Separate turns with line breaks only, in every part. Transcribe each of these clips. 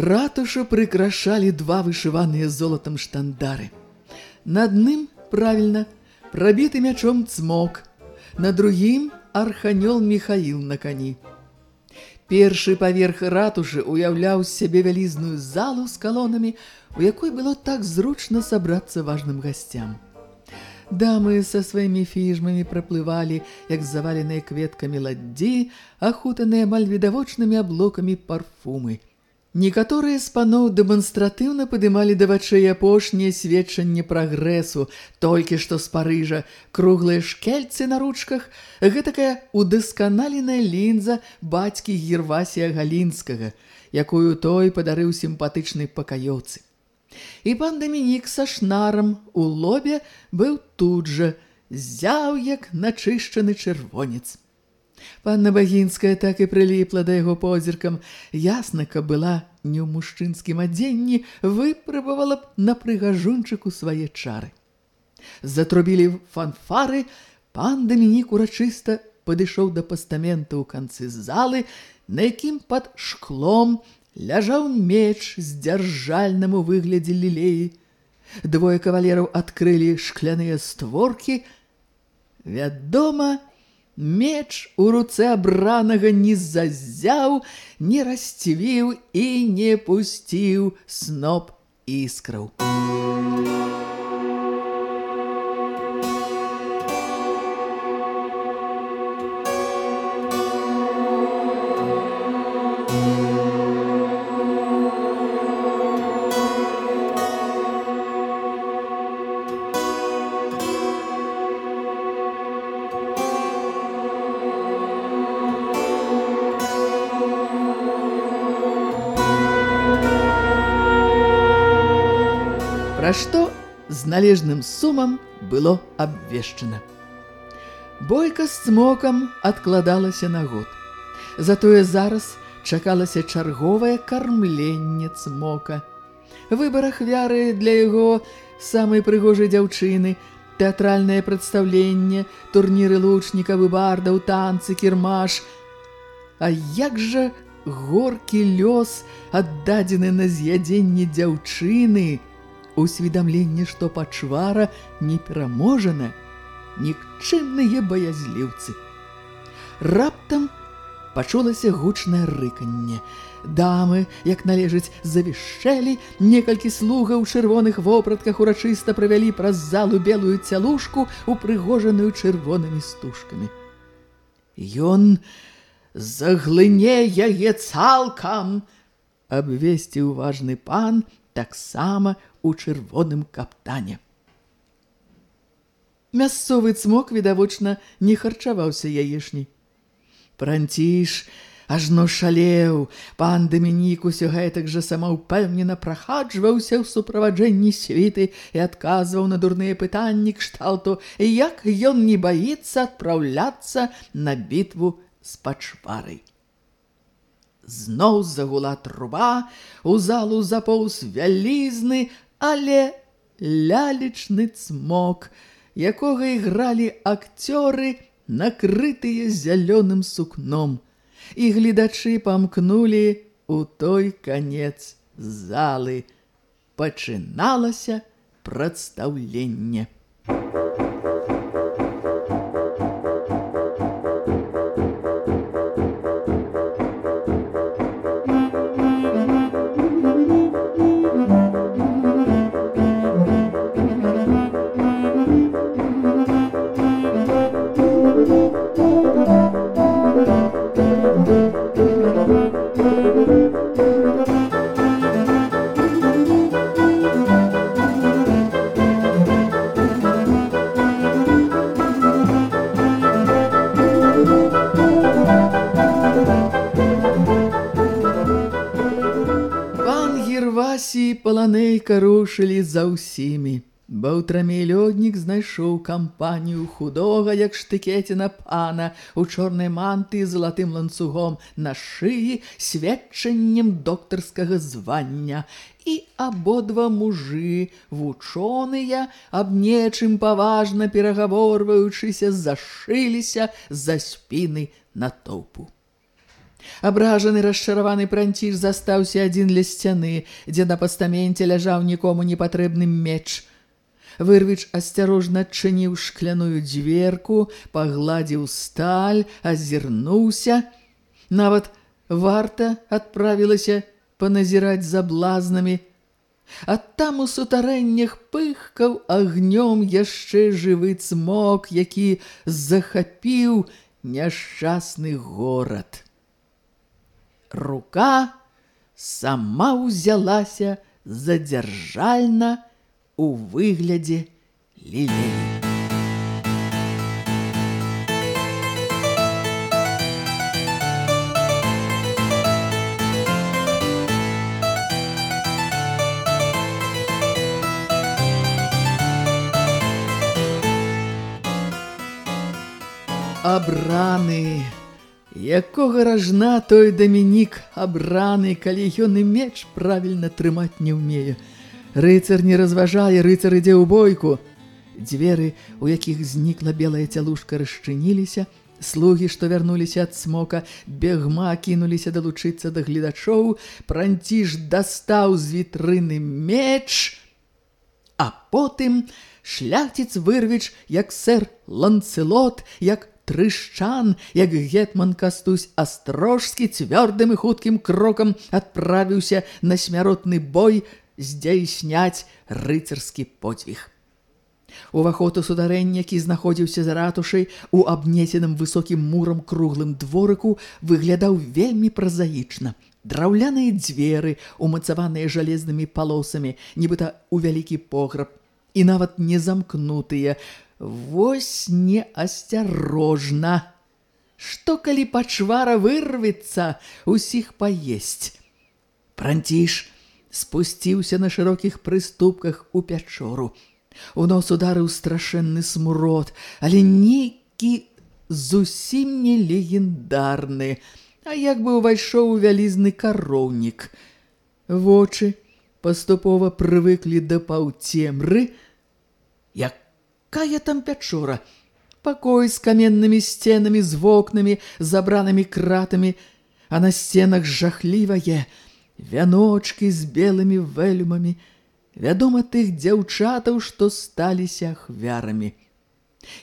Ратушу прыкрашалі два вышываныя золатам штандары. На адным, правільна, прабіты мячом цмок, на другім арханёл Михаил на кані. Першы паверх ратушы уяўляў сябе вялізную залу з калонамі, у якой было так зручна сабрацца важным гасцям. Дамы са сваімі фіжмамі праплывалі, як заваленыя кветкамі ладдзі, ахутаныя мальвідавочнымі аблокамі парфумы – Некаторыя з паноў дэманстратыўна падымалі да вачэй апошнія сведчанні прагрэсу, толькі што з Парыжа, круглыя шкельцы на ручках, гэтакая удасканаленая лінза бацькі Гервасія Галінскага, якую той падарыў сімпатычнай пакаёцы. І пан Дамінік са шнарам у лобе быў тут жа, зяў як начышчаны чырвонец. Панна Багінская так і прыліпла да яго позіркам. Ясна, каб была не ў мужчынскім адзенні, выпрабавала б на прыгажунчыку свае чары. Затрубілі фанфары, пан Дамінік урачыста падышоў да пастамента ў канцы залы, на якім пад шклом ляжаў меч з дзяржальным у выглядзе лілеі. Двое кавалераў адкрылі шкляныя створкі. Вядома, Меч у руцэ абранага не зазяў, не расцівіў і не пусціў сноп іскраў. Пра што з належным сумам было абвешчана. Бойка з цмокам адкладалася на год. Затое зараз чакалася чарговае кармленне цмока. Выбар ахвяры для яго самай прыгожай дзяўчыны, тэатральнае прадстаўленне, турніры лучнікавы бардаў, танцы, кірмаш. А як жа горкі лёс аддадзены на з'ядзенне дзяўчыны, усведамленне, што пачвара непераможана, нікчынныя баязліўцы. Раптам пачулася гучнае рыканне. Дамы, як належыць, завішчэлі, некалькі слугаў у чырвоных вопратках урачыста правялі праз залу белую цялушку, упрыгожаную чырвонымі стужкамі. Ён заглыне яе цалкам, абвесціў важны пан, таксама у чырвоным каптане. Мясцовы цмок, відавочна, не харчаваўся яешні. Пранціш, ажно шалеў, пан Дамінік усё гэтак жа самаўпэўнена прахаджваўся ў суправаджэнні світы і адказваў на дурныя пытанні кшталту, як ён не баіцца адпраўляцца на бітву з пачварай. Зноў загула труба, у залу запоўз вялізны, але лялечны цмок, якога ігралі акцёры, накрытыя зялёным сукном. І гледачы памкнулі у той канец залы. Пачыналася прадстаўленне. паланейка рушылі за ўсімі. Баўтрамей лёднік знайшоў кампанію худога, як штыкеціна пана, у чорнай манты з залатым ланцугом на шыі сведчаннем доктарскага звання. І абодва мужы, вучоныя, аб нечым паважна перагаворваючыся, зашыліся за спіны натоўпу. Абражаны расчараваны пранціш застаўся адзін ля сцяны, дзе на пастаменце ляжаў нікому непатрэбны меч – Вырвіч асцярожна адчыніў шкляную дзверку, пагладзіў сталь, азірнуўся. Нават варта адправілася паназіраць за блазнамі. А там у сутарэннях пыхкаў агнём яшчэ жывы цмок, які захапіў няшчасны горад. Рука сама ўзялася задзяржальна, у выглядзе лілей. Абраны, якога ражна той Дамінік абраны, калі ён і меч правільна трымаць не ўмее. Рыцар не разважае, рыцар ідзе ў бойку. Дзверы, у якіх знікла белая цялушка, расчыніліся. Слугі, што вярнуліся ад смока, бегма кінуліся далучыцца да гледачоў. Пранціж дастаў з вітрыны меч, а потым шляхціц вырвіч, як сэр Ланцелот, як трышчан, як гетман Кастусь Астрожскі цвёрдым і хуткім крокам адправіўся на смяротны бой здзяйсняць рыцарскі подзвіг. Уваход у сударэння, які знаходзіўся за ратушай у абнесеным высокім мурам круглым дворыку, выглядаў вельмі празаічна. Драўляныя дзверы, умацаваныя жалезнымі палосамі, нібыта ў вялікі пограб, і нават не замкнутыя. Вось неасцярожна. Што калі пачвара вырвецца, усіх паесць? Пранціш, спусціўся на шырокіх прыступках у пячору. У нос ударыў страшэнны смурод, але нейкі зусім не легендарны, а як бы ўвайшоў у вялізны кароўнік. Вочы паступова прывыклі да паўцемры. Якая там пячора? Пакой з каменнымі сценамі, з вокнамі, забранымі кратамі, а на сценах жахлівае – вяночки з белымі вэлюмамі, вядома тых дзяўчатаў, што сталіся ахвярамі.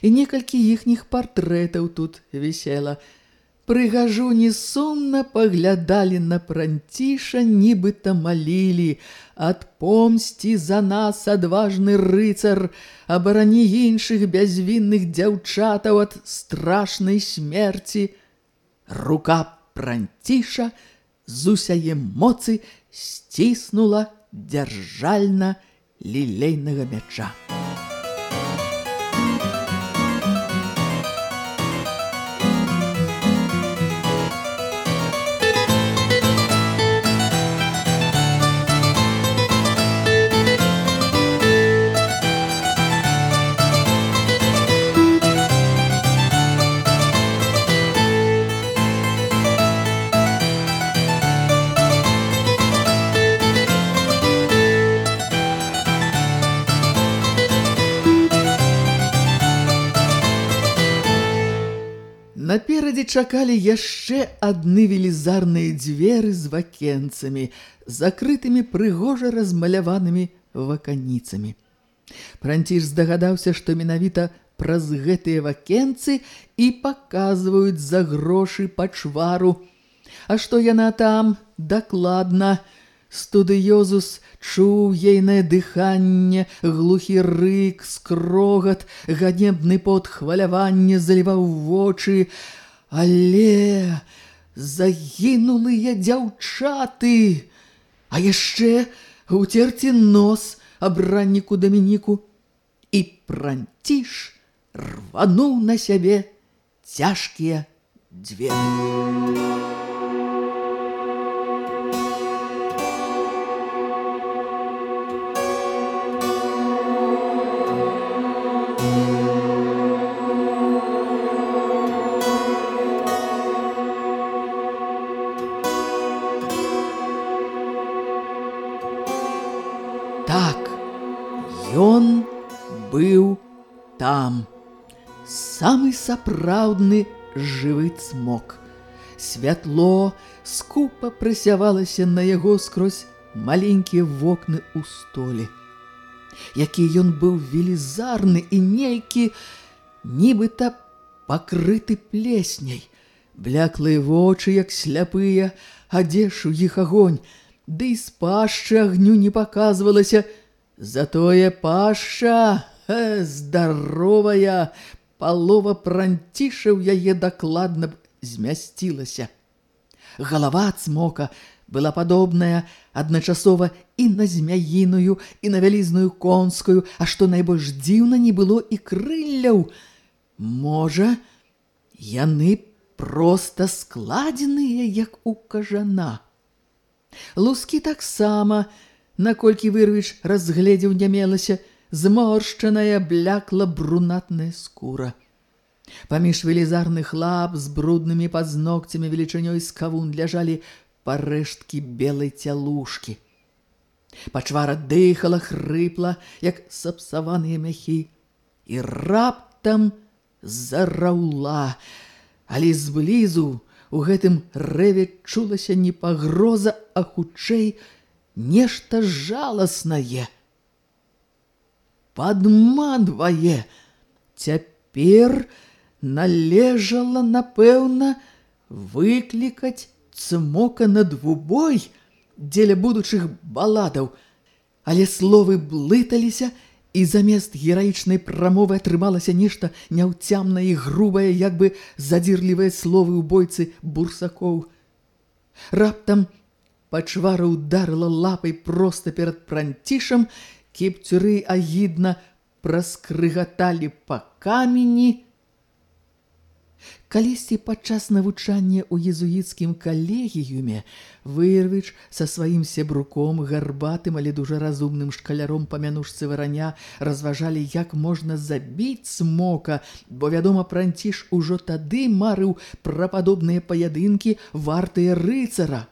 І некалькі іхніх партрэтаў тут вісела. Прыгажу несумна паглядалі на пранціша, нібыта малілі. Адпомсці за нас адважны рыцар, абарані іншых бязвінных дзяўчатаў ад страшнай смерці. Рука пранціша – з усяе моцы сціснула дзяржальна лілейнага мяча. Наперадзе чакалі яшчэ адны велізарныя дзверы з вакенцамі, закрытымі прыгожа размаляванымі ваканіцамі. Пранціш здагадаўся, што менавіта праз гэтыя вакенцы і паказваюць за грошы пачвару. А што яна там дакладна? Студыёзус чуў ейнае дыханне, глухі рык, скрогат, ганебны пот хвалявання заліваў вочы, але загінулыя дзяўчаты, а яшчэ уцерці нос абранніку Дамініку. І пранціш рвануў на сябе цяжкія дзверы. Там самы сапраўдны жывы цмок. Святло скупа прысявалася на яго скрозь маленькія вокны ў столі. Які ён быў велізарны і нейкі, нібыта пакрыты плесняй. Бляклыя вочы, як сляпыя, адзеш у іх агонь, ды і з пашчы агню не паказвалася, затое пашча, э, здаровая, палова пранцішаў яе дакладна змясцілася. Галава цмока была падобная адначасова і на змяіную, і на вялізную конскую, а што найбольш дзіўна не было і крылляў. Можа, яны проста складзеныя, як у кажана. Лускі таксама, наколькі вырвіч разгледзеў не мелася, зморшчаная блякла брунатная скура. Паміж велізарных лап з бруднымі пазногцямі велічынёй з кавун ляжалі парэшткі белай цялушкі. Пачвара дыхала хрыпла, як сапсаваныя мяхі, і раптам зараўла. Але зблізу у гэтым рэве чулася не пагроза, а хутчэй нешта жаласнае. Падманвае. Цяпер належала, напэўна, выклікаць цмока на двубой дзеля будучых баладаў, але словы блыталіся, і замест гераічнай прамовы атрымалася нешта няўцямнае і грубае, як бы задзірлівыя словы ў бойцы бурсакоў. Раптам пачвара ударыла лапай проста перад пранцішам, кепцюры агідна праскрыгаталі па камені, Калісьці падчас навучання ў езуіцкім калегіюме Вырвіч са сваім сябруком, гарбатым, але дужа разумным шкаляром памянушцы вараня разважалі, як можна забіць смока, бо, вядома, пранціш ужо тады марыў пра падобныя паядынкі вартыя рыцара.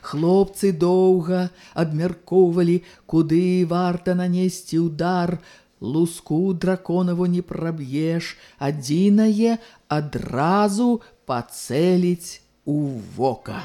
Хлопцы доўга абмяркоўвалі, куды варта нанесці ўдар, луску драконаву не праб'еш, адзінае адразу пацэліць у вока.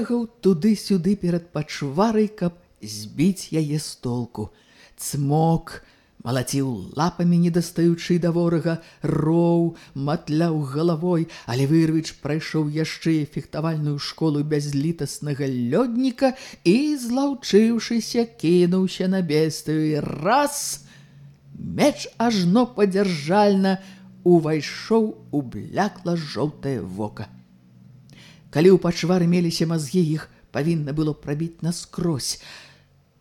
Забегаў туды-сюды перад пачварай, каб збіць яе з толку. Цмок малаціў лапамі, не дастаючы да ворага, роў, матляў галавой, але вырвіч прайшоў яшчэ фехтавальную школу бязлітаснага лёдніка і, злаўчыўшыся, кінуўся на бестаю і раз меч ажно падзяржальна увайшоў у блякла жоўтае вока. Калі ў пачвары меліся мазгі, іх павінна было прабіць наскрозь.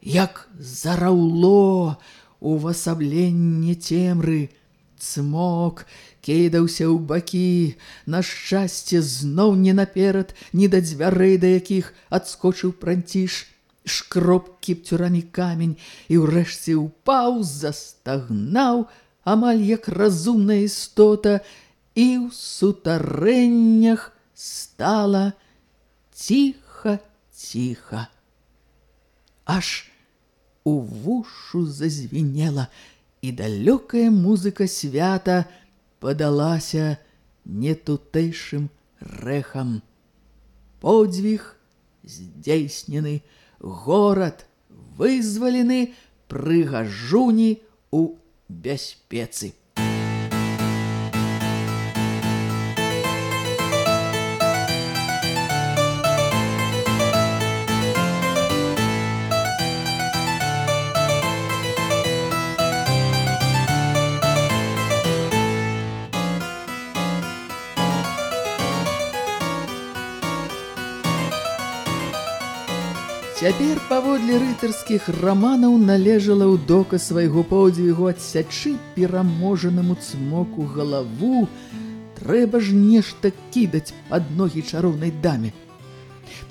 Як зараўло увасабленне цемры, цмок кідаўся ў бакі, на шчасце зноў не наперад, ні да дзвярэй, да якіх адскочыў пранціш, шкроп кіпцюрамі камень і ўрэшце ўпаў, застагнаў, амаль як разумная істота, і ў сутарэннях, стала ціха-ціха. Аж у вушу зазвенела, і далёкая музыка свята падалася нетутэйшым рэхам. Подзвіг здзейснены, горад вызвалены прыгажуні ў бяспецы. Паводле рытарскіх раманаў належала ў дока свайго подзвігу адсячы пераможанаму цмоку галаву, трэба ж нешта кідаць пад ногі чароўнай даме.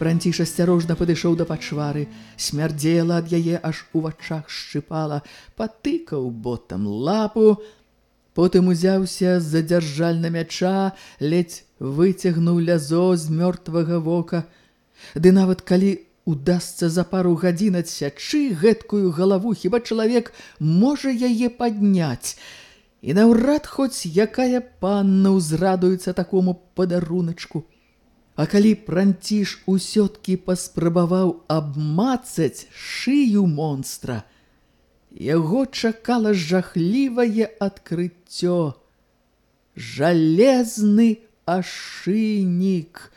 Пранціш асцярожна падышоў да пачвары, смярдзела ад яе аж у вачах шчыпала, патыкаў ботам лапу, потым узяўся з-за дзяржальна мяча, ледзь выцягнуў лязо з мёртвага вока. Ды нават калі удасца за пару гадзін адсячы гэткую галаву, хіба чалавек можа яе падняць. І наўрад хоць якая панна ўзрадуецца такому падаруначку. А калі пранціш усё-ткі паспрабаваў абмацаць шыю монстра, яго чакала жахлівае адкрыццё. Жалезны ашынік,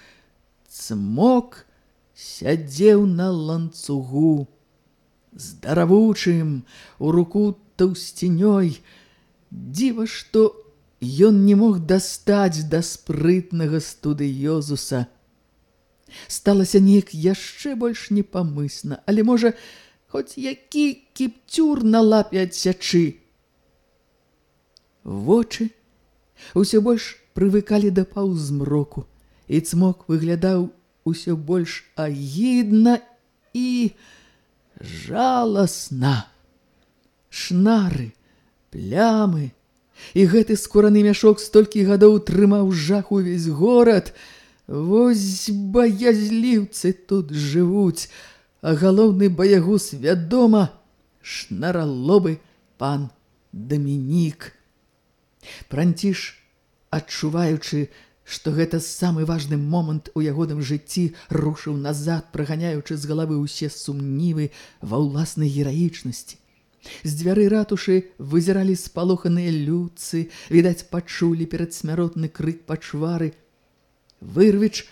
цмок – сядзеў на ланцугу. Здаравучым, у руку таўсцінёй, дзіва, што ён не мог дастаць да спрытнага студыёзуса. Сталася неяк яшчэ больш непамысна, але, можа, хоць які кіпцюр на лапе адсячы. Вочы ўсё больш прывыкалі да паўзмроку, і цмок выглядаў усё больш агідна і жаласна. Шнары, плямы, і гэты скураны мяшок столькі гадоў трымаў жах увесь горад. Вось баязліўцы тут жывуць, а галоўны баягус вядома, шнаралобы пан Дамінік. Пранціш, адчуваючы, што гэта самы важны момант у ягоным жыцці рушыў назад, праганяючы з галавы ўсе сумнівы ва ўласнай гераічнасці. З дзвяры ратушы вызіралі спалоханыя люцы, відаць, пачулі перад смяротны крык пачвары. Вырвіч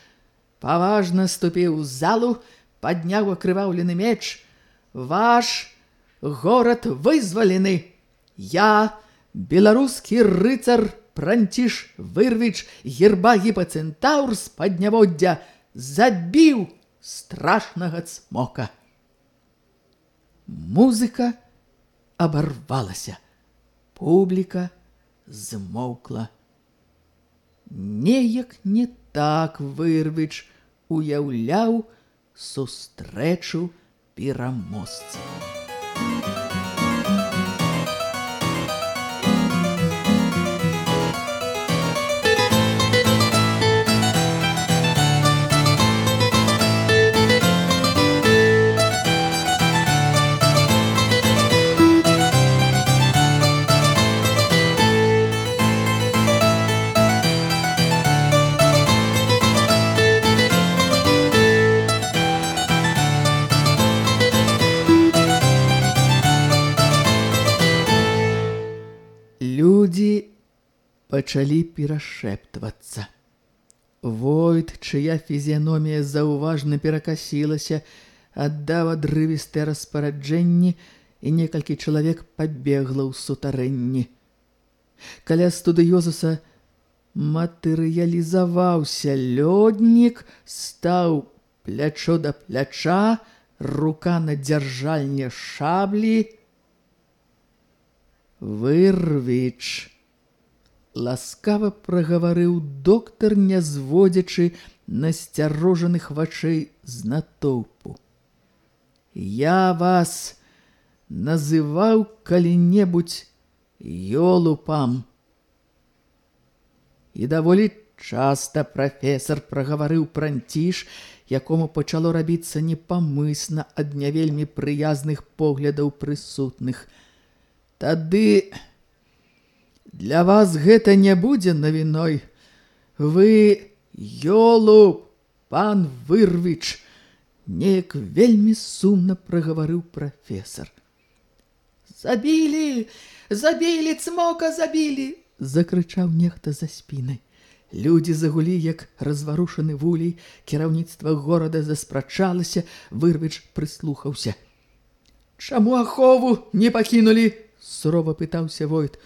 паважна ступіў у залу, падняў акрываўлены меч. Ваш горад вызвалены. Я, беларускі рыцар, Пранціш вырвіч герба гіпацэнтаур з падняводдзя забіў страшнага цмока. Музыка абарвалася. Публіка змоўкла. Неяк не так вырвіч уяўляў сустрэчу пераможцаў. Пачалі перашэптвацца. Войт, чыя фізіяномія заўважна перакасілася, аддаў адрывістыя распараджэнні, і некалькі чалавек пабегла ў сутарэнні. Каля студыёзуса матэрыялізаваўся лёднік, стаў плячо да пляча, рука на дзяржальне шаблі. Вырвіч ласкава прагаварыў доктар, не зводзячы насцярожаных вачэй з натоўпу. Я вас называў калі-небудзь ёлупам. І даволі часта прафесор прагаварыў пранціш, якому пачало рабіцца непамысна ад не вельмі прыязных поглядаў прысутных. Тады Для вас гэта не будзе навіной. Вы ёлу, пан Вырвіч, неяк вельмі сумна прагаварыў прафесор. Забілі, забілі, цмока забілі, закрычаў нехта за спінай. Людзі загулі, як разварушаны вулей, кіраўніцтва горада заспрачалася, Вырвіч прыслухаўся. Чаму ахову не пакінулі? сурова пытаўся Войт.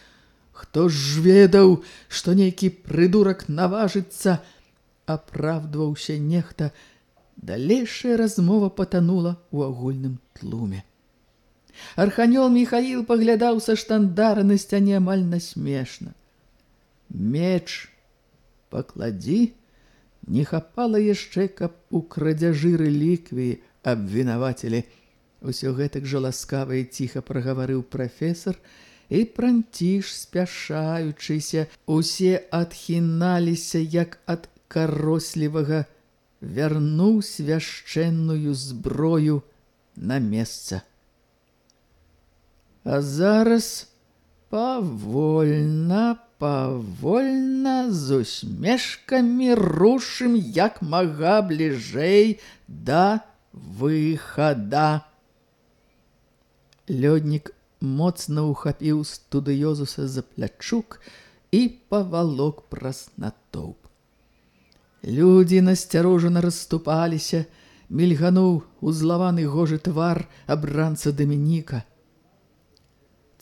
Хто ж ведаў, што нейкі прыдурак наважыцца, апраўдваўся нехта, Далейшая размова патанула ў агульным тлуме. Арханёл Михаил паглядаў са штандара на сцяне амаль насмешна. Меч пакладзі, не хапала яшчэ, каб у крадзяжы рэліквіі абвінавацілі. Усё гэтак жа ласкава і ціха прагаварыў прафесор, і пранціш, спяшаючыся, усе адхіналіся, як ад карослівага, вярнуў свяшчэнную зброю на месца. А зараз павольна, павольна з усмешкамі рушым як мага бліжэй да выхада. Лёднік моцна ухапіў студыёзуса за плячук і павалок праз натоўп. Людзі насцярожана расступаліся, мільгануў узлаваны гожы твар абранца Дамініка –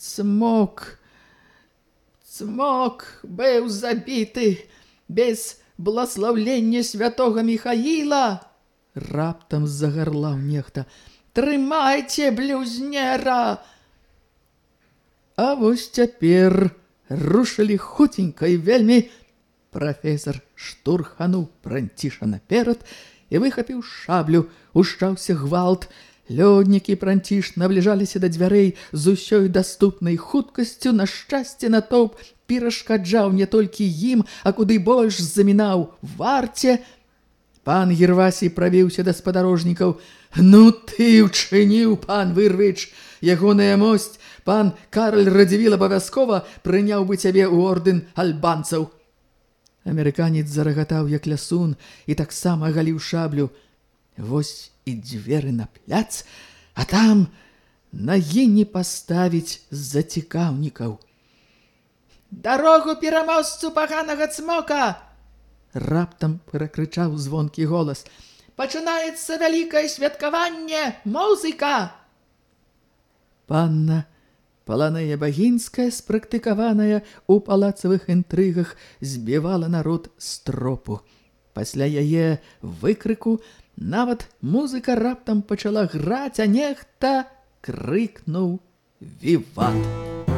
Цмок, цмок быў забіты без бласлаўлення святога Михаіла. Раптам загарлаў нехта. Трымайце блюзнера! А вось цяпер рушылі хуценька і вельмі прафесор штурхануў пранціша наперад і выхапіў шаблю, ушчаўся гвалт, Лёднікі пранціш набліжаліся да дзвярэй з усёй даступнай хуткасцю на шчасце натоўп перашкаджаў не толькі ім, а куды больш замінаў варце. Пан Гервасій правіўся да спадарожнікаў. Ну ты ўчыніў, пан Вырвіч, ягоная мосць, пан Карль Радзівіл абавязкова прыняў бы цябе ў ордэн альбанцаў. Амерыканец зарагатаў як лясун і таксама галіў шаблю. Вось і дзверы на пляц, а там нагі не паставіць з-за цікаўнікаў. Дарогу пераможцу паганага цмока! Раптам перакрычаў звонкі голас. Пачынаецца вялікае святкаванне, музыка! Панна Паланая Багінская, спрактыкаваная ў палацавых інтрыгах, збівала народ з тропу. Пасля яе выкрыку Нават музыка раптам пачала граць, а нехта крыкнуў «Віват!».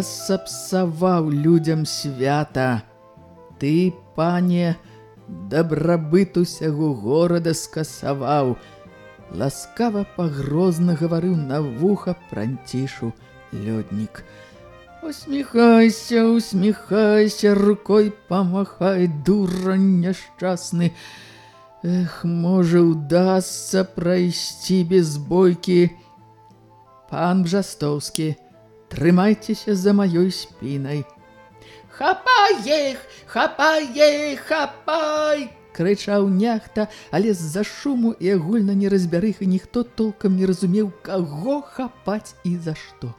Проста сапсаваў людзям свята. Ты, пане, дабрабыт усяго горада скасаваў. Ласкава пагрозна гаварыў на вуха пранцішу лёднік. Усміхайся, усміхайся, рукой памахай, дурань няшчасны. Эх, можа, удасца прайсці без бойкі, Пан Бжастоўскі, трымайцеся за маёй спінай. Хапай іх, хапай іх, хапай! крычаў нехта, але з-за шуму і агульна неразбярых і ніхто толкам не разумеў, каго хапаць і за што.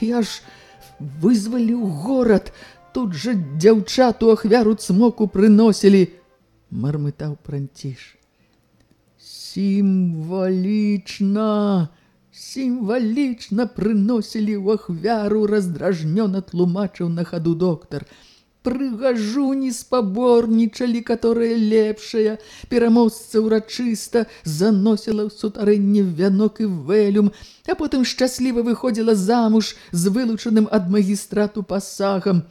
Я ж вызваліў горад, тут жа дзяўчату ахвяру цмоку прыносілі, мармытаў пранціш. Сімвалічна! Сімвалічна прыносілі ў ахвяру раздражнёна тлумачыў на хаду доктар. прыгажуні спаборнічалі, которая лепшая. Пераможца ўрачыста заносіла ў сутарэнне вянок і вэлюм, а потым шчасліва выходзіла замуж з вылучаным ад магістрату пасагам.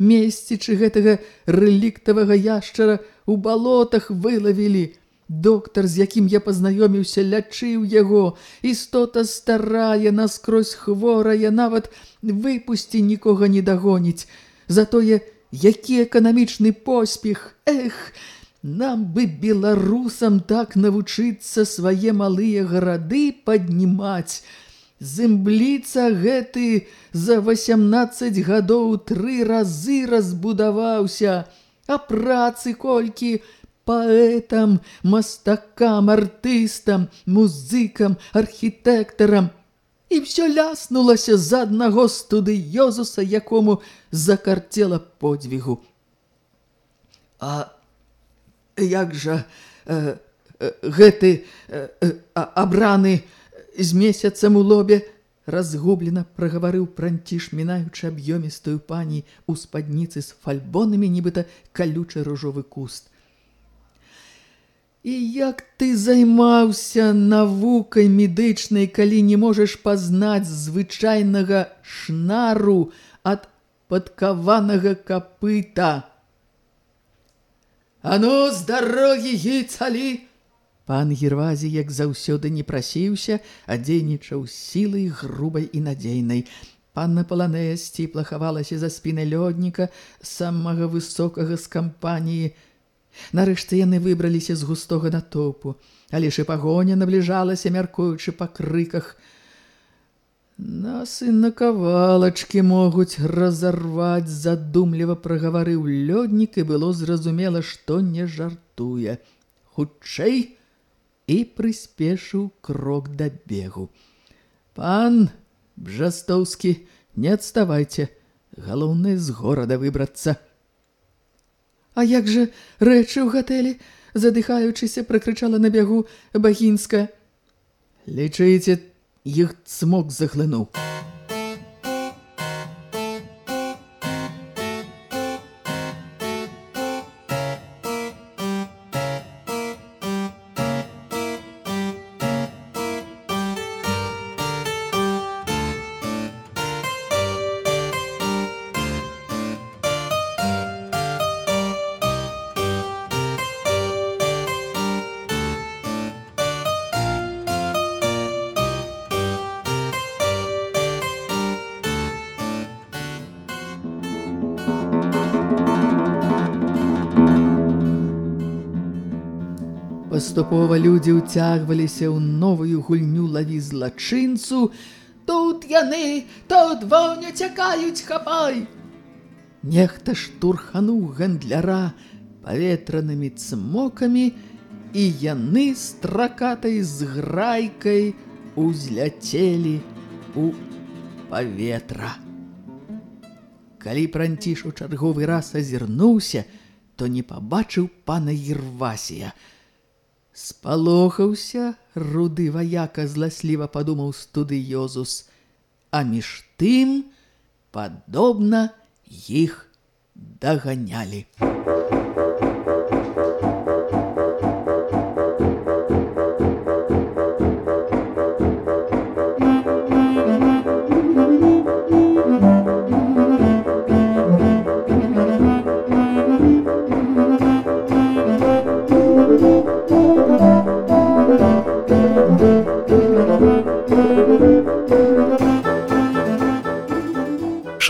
Месцічы гэтага рэліктавага яшчара ў балотах вылавілі. Доктар, з якім я пазнаёміўся, лячыў яго. Істота старая, наскрозь хворая, нават выпусці нікога не дагоніць. Затое, які эканамічны поспех, эх, нам бы беларусам так навучыцца свае малыя гарады паднімаць. Зымбліца гэты за 18 гадоў тры разы разбудаваўся, а працы колькі – паэтам, мастакам, артыстам, музыкам, архітэктарам. І ўсё ляснулася з аднаго студыёзуса, якому закарцела подзвігу. А як жа э, э, гэты э, э, абраны з месяцам у лобе, разгублена прагаварыў пранціш, мінаючы аб'ёмістую пані ў спадніцы з фальбонамі, нібыта калючы ружовы куст. І як ты займаўся навукай медычнай, калі не можаш пазнаць звычайнага шнару ад падкаванага капыта? А ну, з дарогі гіцалі! Пан Гервазі, як заўсёды не прасіўся, адзейнічаў сілай грубай і надзейнай. Панна Паланея сціпла хавалася за спінай лёдніка, самага высокага з кампаніі, Нарэшце яны выбраліся з густога натопу, але ж і пагоня набліжалася, мяркуючы па крыках. Нас і на кавалачкі могуць разарваць, задумліва прагаварыў лёднік і было зразумела, што не жартуе. Хутчэй і прыспешыў крок да бегу. Пан Бжастоўскі, не адставайце, галоўнае з горада выбрацца. А як жа рэчы ў гатэлі? Задыхаючыся, пракрычала на бягу Багінска. Лічыце, іх цмок заглынуў. Паступова людзі ўцягваліся ў новую гульню лаві злачынцу. Тут яны, тут воня цякаюць, хапай! Нехта штурхануў гандляра паветранымі цмокамі, і яны стракатай з грайкай узляцелі у паветра. Калі пранціш у чарговы раз азірнуўся, то не пабачыў пана Ервасія – Спалохаўся, руды ваяка зласліва падумаў студыёзус, а між тым, падобна, іх даганялі.